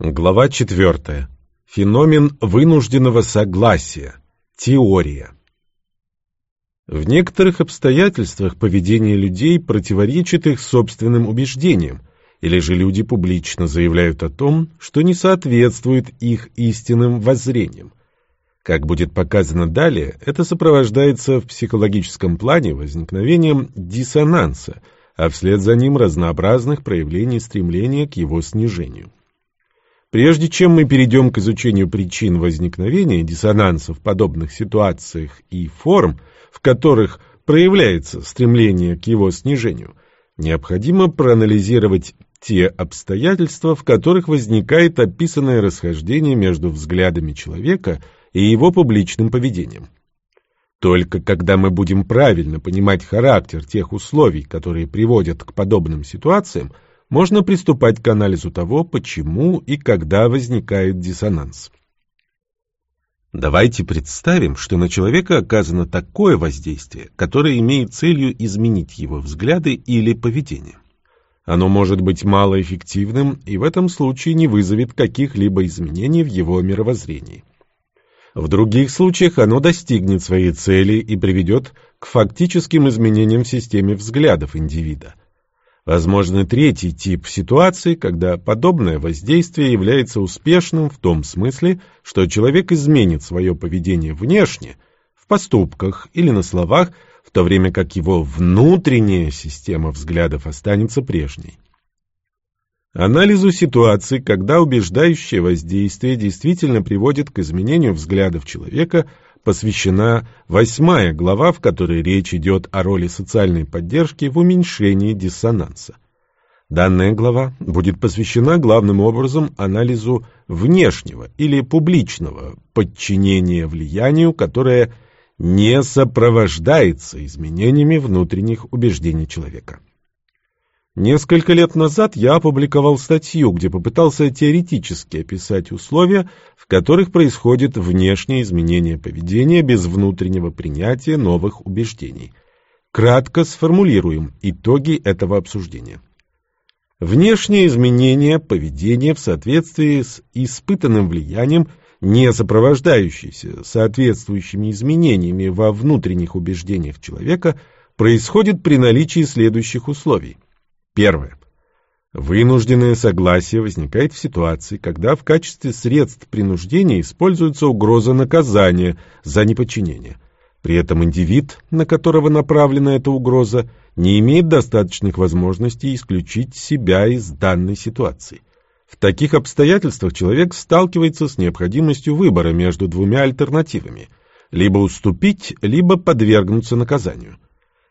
Глава 4. Феномен вынужденного согласия. Теория. В некоторых обстоятельствах поведение людей противоречит их собственным убеждениям, или же люди публично заявляют о том, что не соответствует их истинным воззрениям. Как будет показано далее, это сопровождается в психологическом плане возникновением диссонанса, а вслед за ним разнообразных проявлений стремления к его снижению. Прежде чем мы перейдем к изучению причин возникновения диссонанса в подобных ситуациях и форм, в которых проявляется стремление к его снижению, необходимо проанализировать те обстоятельства, в которых возникает описанное расхождение между взглядами человека и его публичным поведением. Только когда мы будем правильно понимать характер тех условий, которые приводят к подобным ситуациям, можно приступать к анализу того, почему и когда возникает диссонанс. Давайте представим, что на человека оказано такое воздействие, которое имеет целью изменить его взгляды или поведение. Оно может быть малоэффективным и в этом случае не вызовет каких-либо изменений в его мировоззрении. В других случаях оно достигнет своей цели и приведет к фактическим изменениям в системе взглядов индивида – Возможно, третий тип ситуации, когда подобное воздействие является успешным в том смысле, что человек изменит свое поведение внешне, в поступках или на словах, в то время как его внутренняя система взглядов останется прежней. Анализу ситуации, когда убеждающее воздействие действительно приводит к изменению взглядов человека – посвящена восьмая глава, в которой речь идет о роли социальной поддержки в уменьшении диссонанса. Данная глава будет посвящена главным образом анализу внешнего или публичного подчинения влиянию, которое не сопровождается изменениями внутренних убеждений человека. Несколько лет назад я опубликовал статью, где попытался теоретически описать условия, в которых происходит внешнее изменение поведения без внутреннего принятия новых убеждений. Кратко сформулируем итоги этого обсуждения. Внешнее изменение поведения в соответствии с испытанным влиянием, не сопровождающееся соответствующими изменениями во внутренних убеждениях человека, происходит при наличии следующих условий – Первое. Вынужденное согласие возникает в ситуации, когда в качестве средств принуждения используется угроза наказания за неподчинение. При этом индивид, на которого направлена эта угроза, не имеет достаточных возможностей исключить себя из данной ситуации. В таких обстоятельствах человек сталкивается с необходимостью выбора между двумя альтернативами – либо уступить, либо подвергнуться наказанию –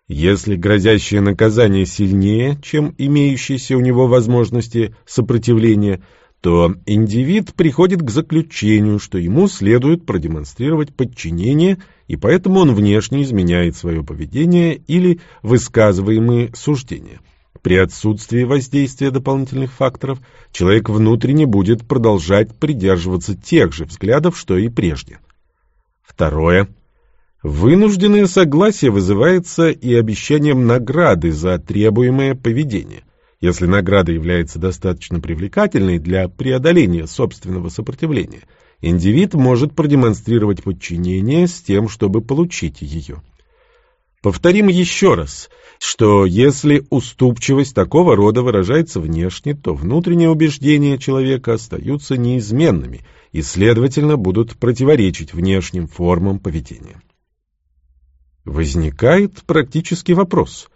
если грозящее наказание сильнее, чем имеющиеся у него возможности сопротивления, то индивид приходит к заключению, что ему следует продемонстрировать подчинение, и поэтому он внешне изменяет свое поведение или высказываемые суждения. При отсутствии воздействия дополнительных факторов человек внутренне будет продолжать придерживаться тех же взглядов, что и прежде. Второе. Вынужденное согласие вызывается и обещанием награды за требуемое поведение. Если награда является достаточно привлекательной для преодоления собственного сопротивления, индивид может продемонстрировать подчинение с тем, чтобы получить ее. Повторим еще раз, что если уступчивость такого рода выражается внешне, то внутренние убеждения человека остаются неизменными и, следовательно, будут противоречить внешним формам поведения. Возникает практический вопрос.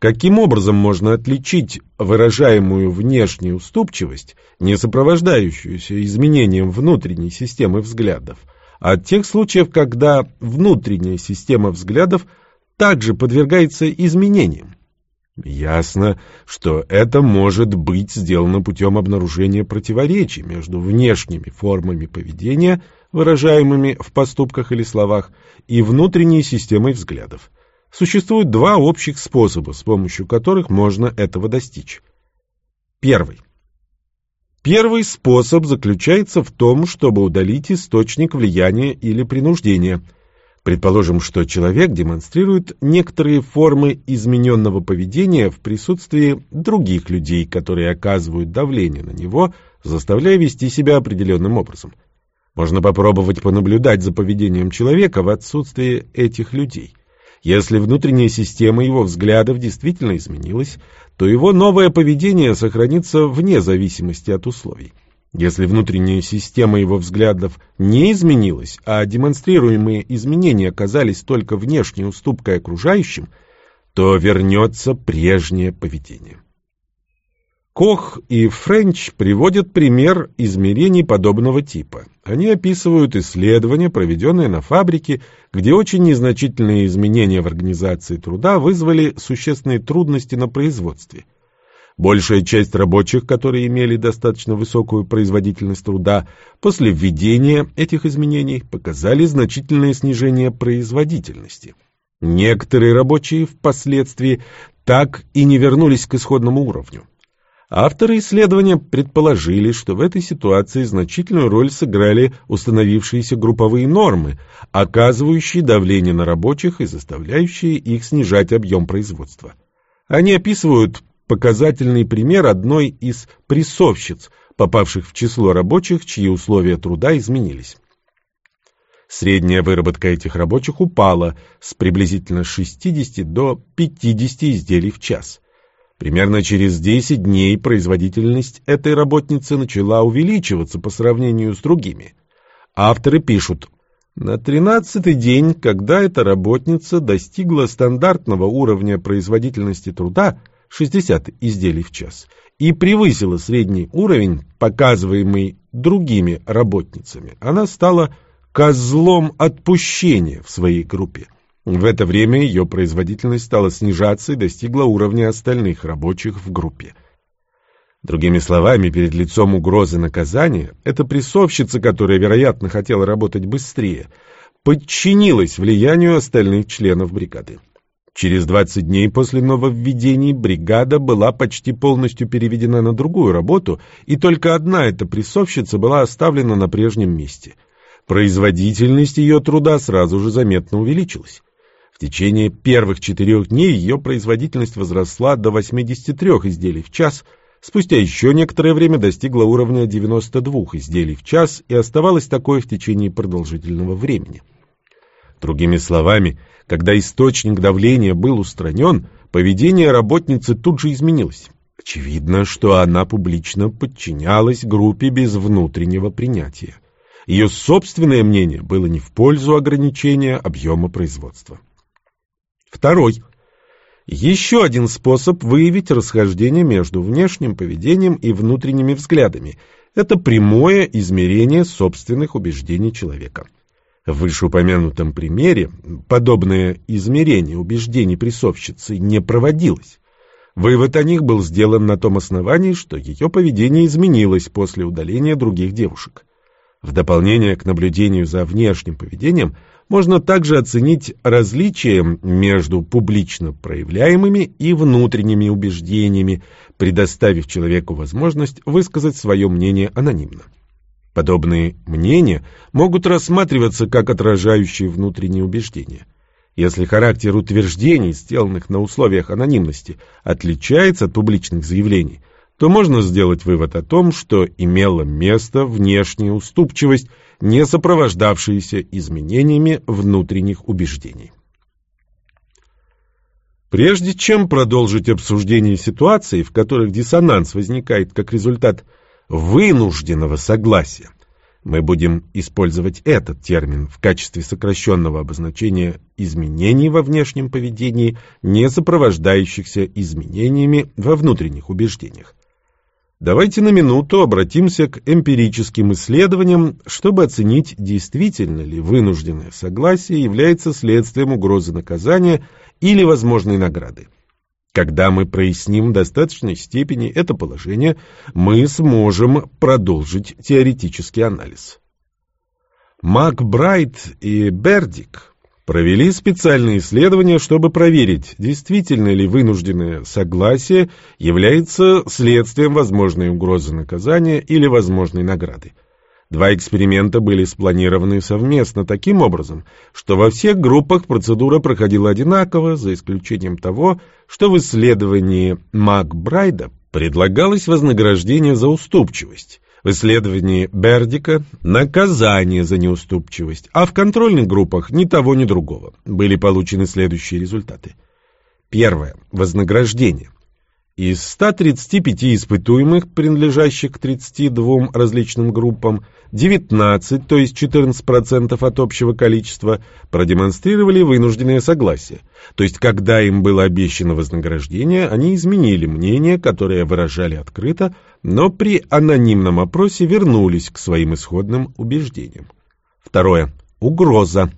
Каким образом можно отличить выражаемую внешнюю уступчивость, не сопровождающуюся изменением внутренней системы взглядов, от тех случаев, когда внутренняя система взглядов также подвергается изменениям? Ясно, что это может быть сделано путем обнаружения противоречий между внешними формами поведения, выражаемыми в поступках или словах, и внутренней системой взглядов. Существует два общих способа, с помощью которых можно этого достичь. Первый. Первый способ заключается в том, чтобы удалить источник влияния или принуждения – Предположим, что человек демонстрирует некоторые формы измененного поведения в присутствии других людей, которые оказывают давление на него заставляя вести себя определенным образом. Можно попробовать понаблюдать за поведением человека в отсутствии этих людей. Если внутренняя система его взглядов действительно изменилась, то его новое поведение сохранится вне зависимости от условий. Если внутренняя система его взглядов не изменилась, а демонстрируемые изменения оказались только внешней уступкой окружающим, то вернется прежнее поведение. Кох и Френч приводят пример измерений подобного типа. Они описывают исследования, проведенные на фабрике, где очень незначительные изменения в организации труда вызвали существенные трудности на производстве. Большая часть рабочих, которые имели достаточно высокую производительность труда, после введения этих изменений показали значительное снижение производительности. Некоторые рабочие впоследствии так и не вернулись к исходному уровню. Авторы исследования предположили, что в этой ситуации значительную роль сыграли установившиеся групповые нормы, оказывающие давление на рабочих и заставляющие их снижать объем производства. Они описывают показательный пример одной из прессовщиц, попавших в число рабочих, чьи условия труда изменились. Средняя выработка этих рабочих упала с приблизительно 60 до 50 изделий в час. Примерно через 10 дней производительность этой работницы начала увеличиваться по сравнению с другими. Авторы пишут, на тринадцатый день, когда эта работница достигла стандартного уровня производительности труда 60 изделий в час и превысила средний уровень, показываемый другими работницами, она стала козлом отпущения в своей группе. В это время ее производительность стала снижаться и достигла уровня остальных рабочих в группе. Другими словами, перед лицом угрозы наказания, эта прессовщица, которая, вероятно, хотела работать быстрее, подчинилась влиянию остальных членов бригады. Через 20 дней после нововведений бригада была почти полностью переведена на другую работу, и только одна эта прессовщица была оставлена на прежнем месте. Производительность ее труда сразу же заметно увеличилась течение первых четырех дней ее производительность возросла до 83 изделий в час, спустя еще некоторое время достигла уровня 92 изделий в час и оставалась такой в течение продолжительного времени. Другими словами, когда источник давления был устранен, поведение работницы тут же изменилось. Очевидно, что она публично подчинялась группе без внутреннего принятия. Ее собственное мнение было не в пользу ограничения объема производства. Второй. Еще один способ выявить расхождение между внешним поведением и внутренними взглядами – это прямое измерение собственных убеждений человека. В вышеупомянутом примере подобное измерение убеждений прессовщицы не проводилось. Вывод о них был сделан на том основании, что ее поведение изменилось после удаления других девушек. В дополнение к наблюдению за внешним поведением – можно также оценить различия между публично проявляемыми и внутренними убеждениями, предоставив человеку возможность высказать свое мнение анонимно. Подобные мнения могут рассматриваться как отражающие внутренние убеждения. Если характер утверждений, сделанных на условиях анонимности, отличается от публичных заявлений – то можно сделать вывод о том, что имела место внешняя уступчивость, не сопровождавшаяся изменениями внутренних убеждений. Прежде чем продолжить обсуждение ситуаций, в которых диссонанс возникает как результат вынужденного согласия, мы будем использовать этот термин в качестве сокращенного обозначения изменений во внешнем поведении, не сопровождающихся изменениями во внутренних убеждениях. Давайте на минуту обратимся к эмпирическим исследованиям, чтобы оценить, действительно ли вынужденное согласие является следствием угрозы наказания или возможной награды. Когда мы проясним в достаточной степени это положение, мы сможем продолжить теоретический анализ. Макбрайт и Бердик Провели специальные исследования, чтобы проверить, действительно ли вынужденное согласие является следствием возможной угрозы наказания или возможной награды. Два эксперимента были спланированы совместно таким образом, что во всех группах процедура проходила одинаково, за исключением того, что в исследовании Макбрайда предлагалось вознаграждение за уступчивость, В исследовании Бердика – наказание за неуступчивость, а в контрольных группах ни того, ни другого. Были получены следующие результаты. Первое. Вознаграждение. Из 135 испытуемых, принадлежащих к 32 различным группам, 19, то есть 14% от общего количества, продемонстрировали вынужденное согласие. То есть, когда им было обещано вознаграждение, они изменили мнение, которое выражали открыто, но при анонимном опросе вернулись к своим исходным убеждениям. Второе. Угроза.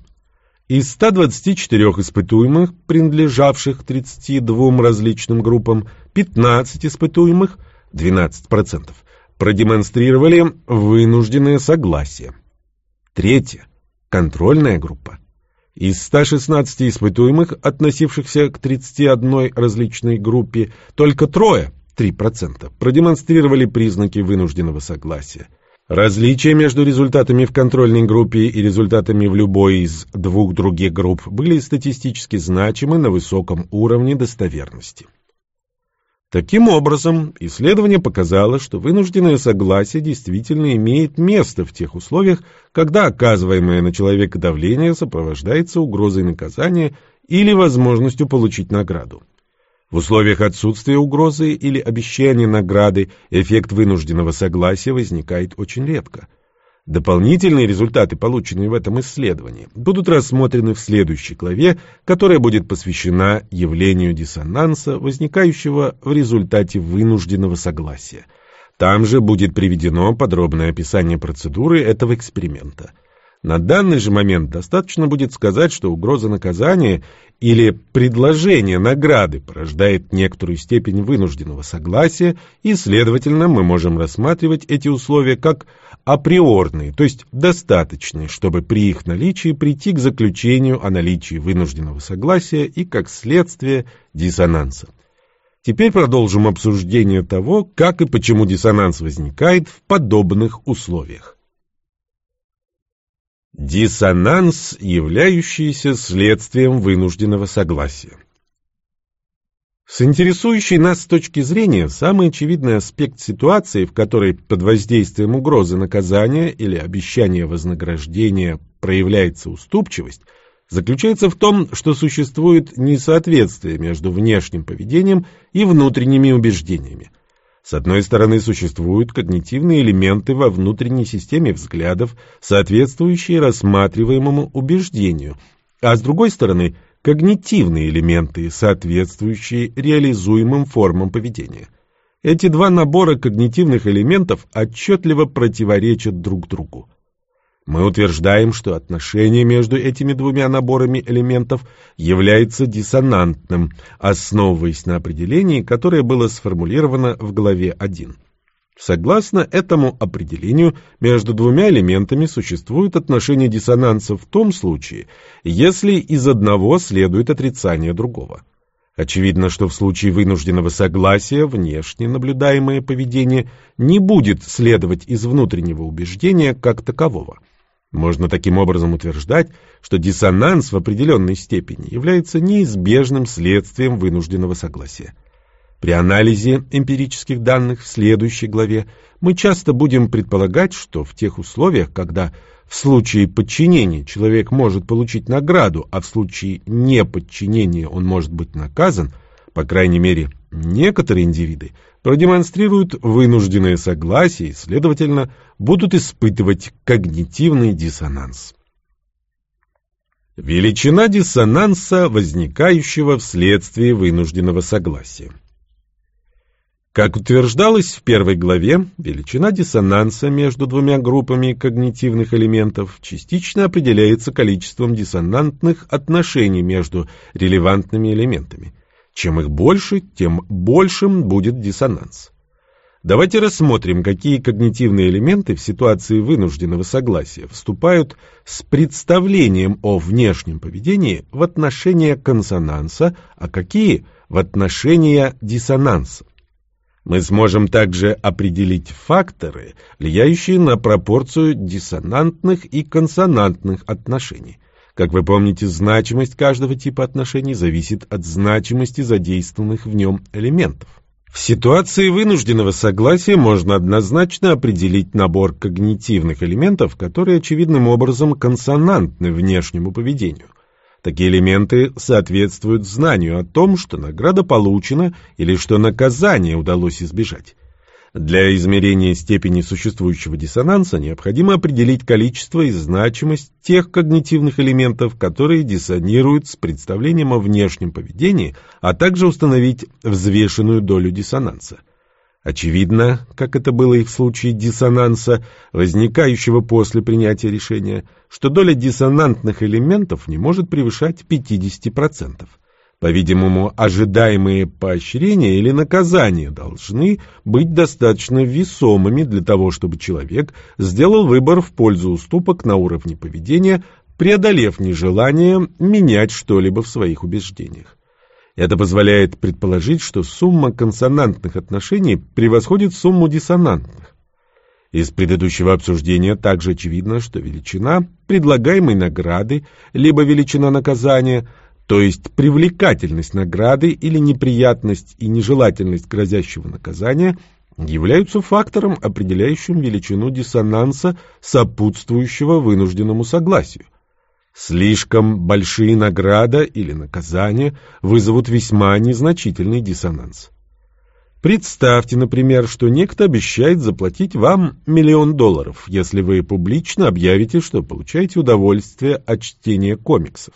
Из 124 испытуемых, принадлежавших 32 различным группам, 15 испытуемых, 12%, продемонстрировали вынужденное согласие. Третье. Контрольная группа. Из 116 испытуемых, относившихся к 31 различной группе, только трое, 3%, продемонстрировали признаки вынужденного согласия. Различия между результатами в контрольной группе и результатами в любой из двух других групп были статистически значимы на высоком уровне достоверности. Таким образом, исследование показало, что вынужденное согласие действительно имеет место в тех условиях, когда оказываемое на человека давление сопровождается угрозой наказания или возможностью получить награду. В условиях отсутствия угрозы или обещания награды эффект вынужденного согласия возникает очень редко. Дополнительные результаты, полученные в этом исследовании, будут рассмотрены в следующей главе, которая будет посвящена явлению диссонанса, возникающего в результате вынужденного согласия. Там же будет приведено подробное описание процедуры этого эксперимента – на данный же момент достаточно будет сказать, что угроза наказания или предложение награды порождает некоторую степень вынужденного согласия, и, следовательно, мы можем рассматривать эти условия как априорные, то есть достаточные, чтобы при их наличии прийти к заключению о наличии вынужденного согласия и, как следствие, диссонанса. Теперь продолжим обсуждение того, как и почему диссонанс возникает в подобных условиях. Диссонанс, являющийся следствием вынужденного согласия. С интересующей нас точки зрения самый очевидный аспект ситуации, в которой под воздействием угрозы наказания или обещания вознаграждения проявляется уступчивость, заключается в том, что существует несоответствие между внешним поведением и внутренними убеждениями. С одной стороны, существуют когнитивные элементы во внутренней системе взглядов, соответствующие рассматриваемому убеждению, а с другой стороны, когнитивные элементы, соответствующие реализуемым формам поведения. Эти два набора когнитивных элементов отчетливо противоречат друг другу. Мы утверждаем, что отношение между этими двумя наборами элементов является диссонантным, основываясь на определении, которое было сформулировано в главе 1. Согласно этому определению, между двумя элементами существует отношение диссонанса в том случае, если из одного следует отрицание другого. Очевидно, что в случае вынужденного согласия внешне наблюдаемое поведение не будет следовать из внутреннего убеждения как такового. Можно таким образом утверждать, что диссонанс в определенной степени является неизбежным следствием вынужденного согласия. При анализе эмпирических данных в следующей главе мы часто будем предполагать, что в тех условиях, когда в случае подчинения человек может получить награду, а в случае неподчинения он может быть наказан, по крайней мере, некоторые индивиды продемонстрируют вынужденное согласие и, следовательно, будут испытывать когнитивный диссонанс. Величина диссонанса, возникающего вследствие вынужденного согласия. Как утверждалось в первой главе, величина диссонанса между двумя группами когнитивных элементов частично определяется количеством диссонантных отношений между релевантными элементами – чем их больше, тем большим будет диссонанс. Давайте рассмотрим, какие когнитивные элементы в ситуации вынужденного согласия вступают с представлением о внешнем поведении в отношение консонанса, а какие в отношение диссонанса. Мы сможем также определить факторы, влияющие на пропорцию диссонантных и консонантных отношений. Как вы помните, значимость каждого типа отношений зависит от значимости задействованных в нем элементов. В ситуации вынужденного согласия можно однозначно определить набор когнитивных элементов, которые очевидным образом консонантны внешнему поведению. Такие элементы соответствуют знанию о том, что награда получена или что наказание удалось избежать. Для измерения степени существующего диссонанса необходимо определить количество и значимость тех когнитивных элементов, которые диссонируют с представлением о внешнем поведении, а также установить взвешенную долю диссонанса. Очевидно, как это было и в случае диссонанса, возникающего после принятия решения, что доля диссонантных элементов не может превышать 50%. По-видимому, ожидаемые поощрения или наказания должны быть достаточно весомыми для того, чтобы человек сделал выбор в пользу уступок на уровне поведения, преодолев нежелание менять что-либо в своих убеждениях. Это позволяет предположить, что сумма консонантных отношений превосходит сумму диссонантных. Из предыдущего обсуждения также очевидно, что величина предлагаемой награды либо величина наказания – то есть привлекательность награды или неприятность и нежелательность грозящего наказания являются фактором, определяющим величину диссонанса, сопутствующего вынужденному согласию. Слишком большие награда или наказания вызовут весьма незначительный диссонанс. Представьте, например, что некто обещает заплатить вам миллион долларов, если вы публично объявите, что получаете удовольствие от чтения комиксов.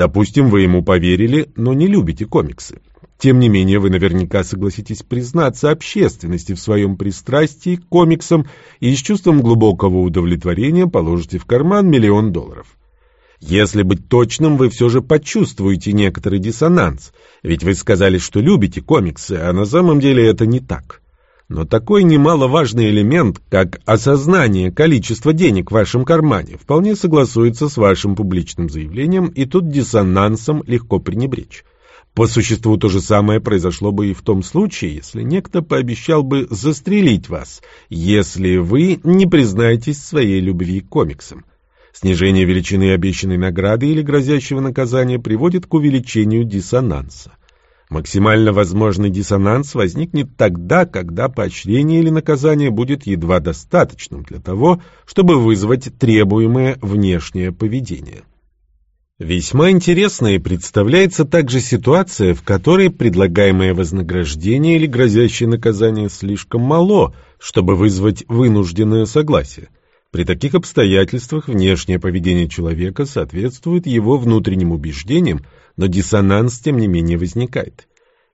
Допустим, вы ему поверили, но не любите комиксы. Тем не менее, вы наверняка согласитесь признаться общественности в своем пристрастии к комиксам и с чувством глубокого удовлетворения положите в карман миллион долларов. Если быть точным, вы все же почувствуете некоторый диссонанс, ведь вы сказали, что любите комиксы, а на самом деле это не так. Но такой немаловажный элемент, как осознание количества денег в вашем кармане, вполне согласуется с вашим публичным заявлением, и тут диссонансом легко пренебречь. По существу то же самое произошло бы и в том случае, если некто пообещал бы застрелить вас, если вы не признаетесь своей любви к комиксам. Снижение величины обещанной награды или грозящего наказания приводит к увеличению диссонанса. Максимально возможный диссонанс возникнет тогда, когда поощрение или наказание будет едва достаточным для того, чтобы вызвать требуемое внешнее поведение. Весьма интересной представляется также ситуация, в которой предлагаемое вознаграждение или грозящее наказание слишком мало, чтобы вызвать вынужденное согласие. При таких обстоятельствах внешнее поведение человека соответствует его внутренним убеждениям, но диссонанс, тем не менее, возникает.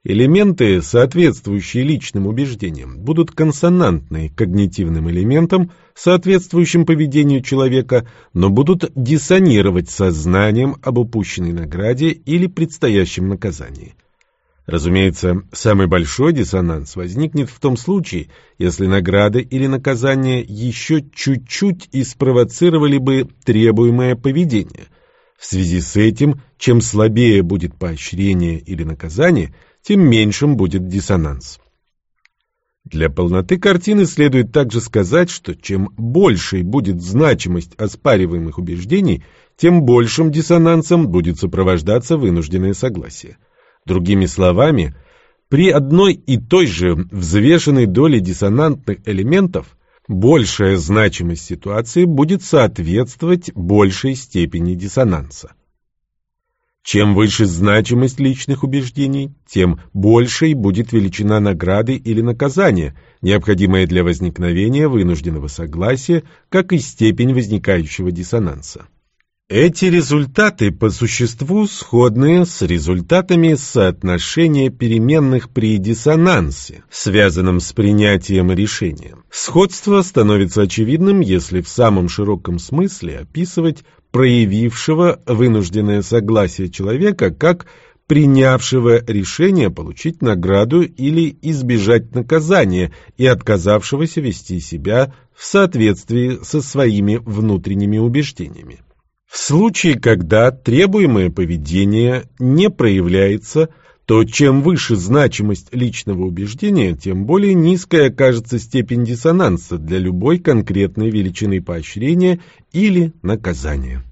Элементы, соответствующие личным убеждениям, будут консонантны когнитивным элементам, соответствующим поведению человека, но будут диссонировать сознанием об упущенной награде или предстоящем наказании. Разумеется, самый большой диссонанс возникнет в том случае, если награда или наказание еще чуть-чуть и спровоцировали бы требуемое поведение – в связи с этим, чем слабее будет поощрение или наказание, тем меньшим будет диссонанс. Для полноты картины следует также сказать, что чем большей будет значимость оспариваемых убеждений, тем большим диссонансом будет сопровождаться вынужденное согласие. Другими словами, при одной и той же взвешенной доле диссонантных элементов большая значимость ситуации будет соответствовать большей степени диссонанса. Чем выше значимость личных убеждений, тем большей будет величина награды или наказания, необходимая для возникновения вынужденного согласия, как и степень возникающего диссонанса. Эти результаты по существу сходны с результатами соотношения переменных при диссонансе, связанном с принятием решения. Сходство становится очевидным, если в самом широком смысле описывать проявившего вынужденное согласие человека как принявшего решение получить награду или избежать наказания и отказавшегося вести себя в соответствии со своими внутренними убеждениями. В случае, когда требуемое поведение не проявляется, то чем выше значимость личного убеждения, тем более низкая окажется степень диссонанса для любой конкретной величины поощрения или наказания.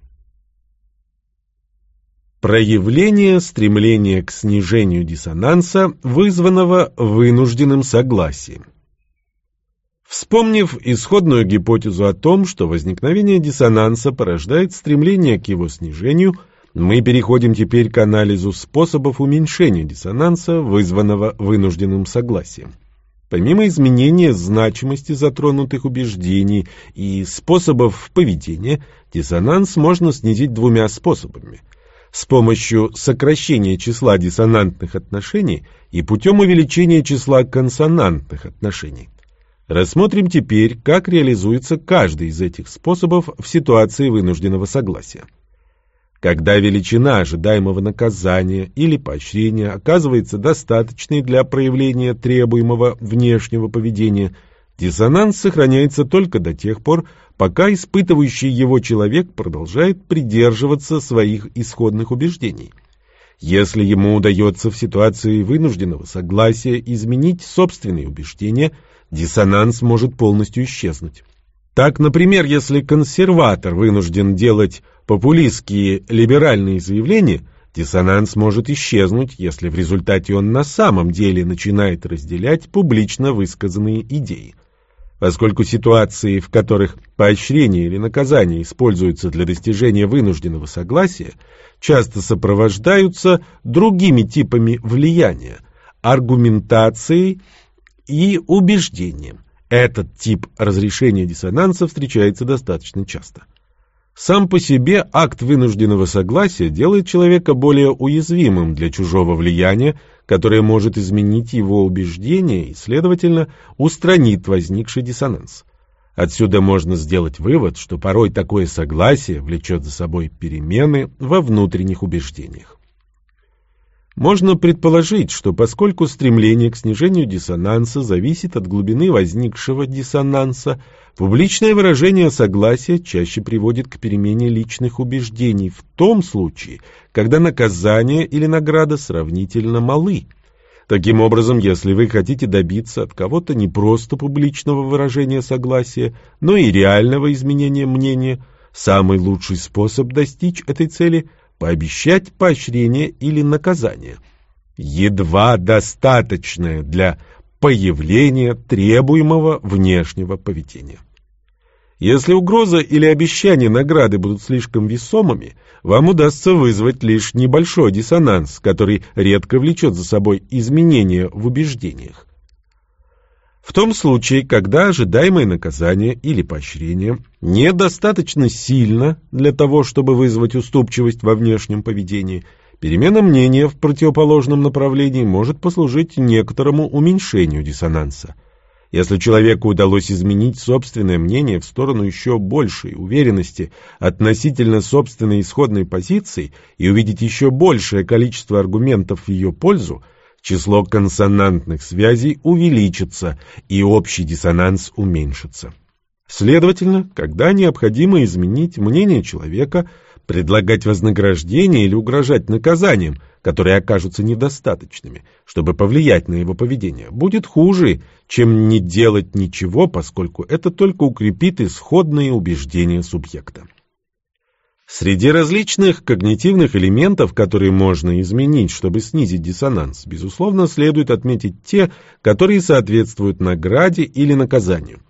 Проявление стремления к снижению диссонанса, вызванного вынужденным согласием. Вспомнив исходную гипотезу о том, что возникновение диссонанса порождает стремление к его снижению, мы переходим теперь к анализу способов уменьшения диссонанса, вызванного вынужденным согласием. Помимо изменения значимости затронутых убеждений и способов поведения, диссонанс можно снизить двумя способами – с помощью сокращения числа диссонантных отношений и путем увеличения числа консонантных отношений. Рассмотрим теперь, как реализуется каждый из этих способов в ситуации вынужденного согласия. Когда величина ожидаемого наказания или поощрения оказывается достаточной для проявления требуемого внешнего поведения, диссонанс сохраняется только до тех пор, пока испытывающий его человек продолжает придерживаться своих исходных убеждений. Если ему удается в ситуации вынужденного согласия изменить собственные убеждения – диссонанс может полностью исчезнуть. Так, например, если консерватор вынужден делать популистские либеральные заявления, диссонанс может исчезнуть, если в результате он на самом деле начинает разделять публично высказанные идеи. Поскольку ситуации, в которых поощрение или наказание используются для достижения вынужденного согласия, часто сопровождаются другими типами влияния – аргументацией, и убеждением. Этот тип разрешения диссонанса встречается достаточно часто. Сам по себе акт вынужденного согласия делает человека более уязвимым для чужого влияния, которое может изменить его убеждения и, следовательно, устранит возникший диссонанс. Отсюда можно сделать вывод, что порой такое согласие влечет за собой перемены во внутренних убеждениях. Можно предположить, что поскольку стремление к снижению диссонанса зависит от глубины возникшего диссонанса, публичное выражение согласия чаще приводит к перемене личных убеждений в том случае, когда наказание или награда сравнительно малы. Таким образом, если вы хотите добиться от кого-то не просто публичного выражения согласия, но и реального изменения мнения, самый лучший способ достичь этой цели – пообещать поощрение или наказание, едва достаточное для появления требуемого внешнего поведения. Если угроза или обещание награды будут слишком весомыми, вам удастся вызвать лишь небольшой диссонанс, который редко влечет за собой изменения в убеждениях. В том случае, когда ожидаемое наказание или поощрение недостаточно сильно для того, чтобы вызвать уступчивость во внешнем поведении, перемена мнения в противоположном направлении может послужить некоторому уменьшению диссонанса. Если человеку удалось изменить собственное мнение в сторону еще большей уверенности относительно собственной исходной позиции и увидеть еще большее количество аргументов в ее пользу, число консонантных связей увеличится и общий диссонанс уменьшится. Следовательно, когда необходимо изменить мнение человека, предлагать вознаграждение или угрожать наказанием, которые окажутся недостаточными, чтобы повлиять на его поведение, будет хуже, чем не делать ничего, поскольку это только укрепит исходные убеждения субъекта. Среди различных когнитивных элементов, которые можно изменить, чтобы снизить диссонанс, безусловно, следует отметить те, которые соответствуют награде или наказанию.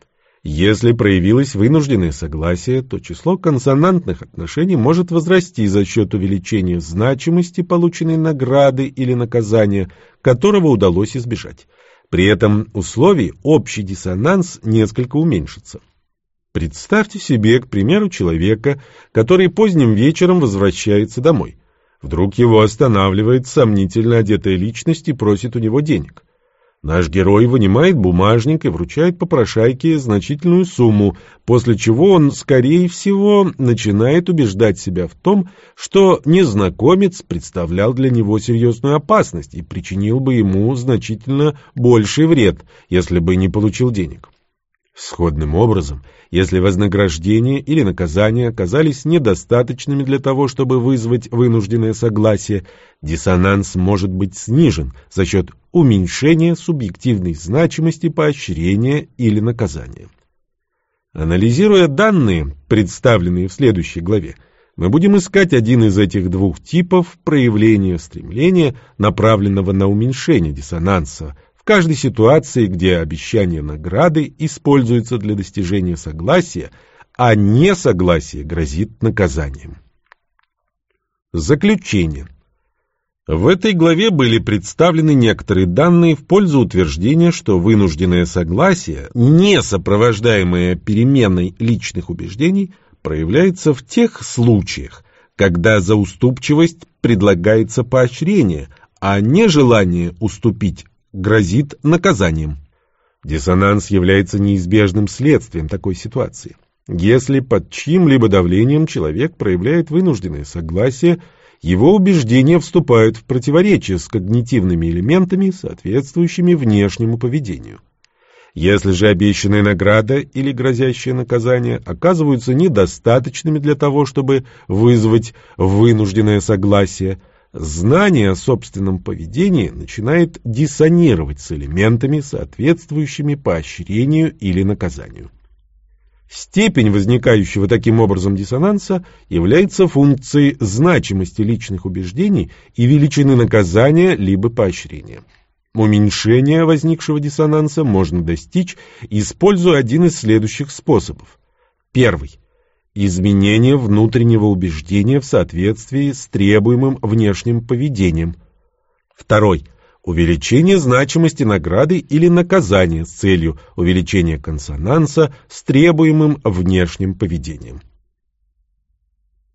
Если проявилось вынужденное согласие, то число консонантных отношений может возрасти за счет увеличения значимости полученной награды или наказания, которого удалось избежать. При этом условии общий диссонанс несколько уменьшится. Представьте себе, к примеру, человека, который поздним вечером возвращается домой. Вдруг его останавливает сомнительно одетая личность и просит у него денег. Наш герой вынимает бумажник и вручает попрошайке значительную сумму, после чего он, скорее всего, начинает убеждать себя в том, что незнакомец представлял для него серьезную опасность и причинил бы ему значительно больший вред, если бы не получил денег. Сходным образом, если вознаграждение или наказание оказались недостаточными для того, чтобы вызвать вынужденное согласие, диссонанс может быть снижен за счет уменьшения субъективной значимости поощрения или наказания. Анализируя данные, представленные в следующей главе, Мы будем искать один из этих двух типов проявления стремления, направленного на уменьшение диссонанса, каждой ситуации, где обещание награды используется для достижения согласия, а несогласие грозит наказанием. Заключение. В этой главе были представлены некоторые данные в пользу утверждения, что вынужденное согласие, не сопровождаемое переменой личных убеждений, проявляется в тех случаях, когда за уступчивость предлагается поощрение, а нежелание уступить грозит наказанием. Диссонанс является неизбежным следствием такой ситуации. Если под чьим-либо давлением человек проявляет вынужденное согласие – его убеждения вступают в противоречие с когнитивными элементами, соответствующими внешнему поведению. Если же обещанная награда или грозящее наказание оказываются недостаточными для того, чтобы вызвать вынужденное согласие, знание о собственном поведении начинает диссонировать с элементами, соответствующими поощрению или наказанию. Степень возникающего таким образом диссонанса является функцией значимости личных убеждений и величины наказания либо поощрения. Уменьшение возникшего диссонанса можно достичь, используя один из следующих способов. Первый. Изменение внутреннего убеждения в соответствии с требуемым внешним поведением. Второй увеличение значимости награды или наказания с целью увеличения консонанса с требуемым внешним поведением.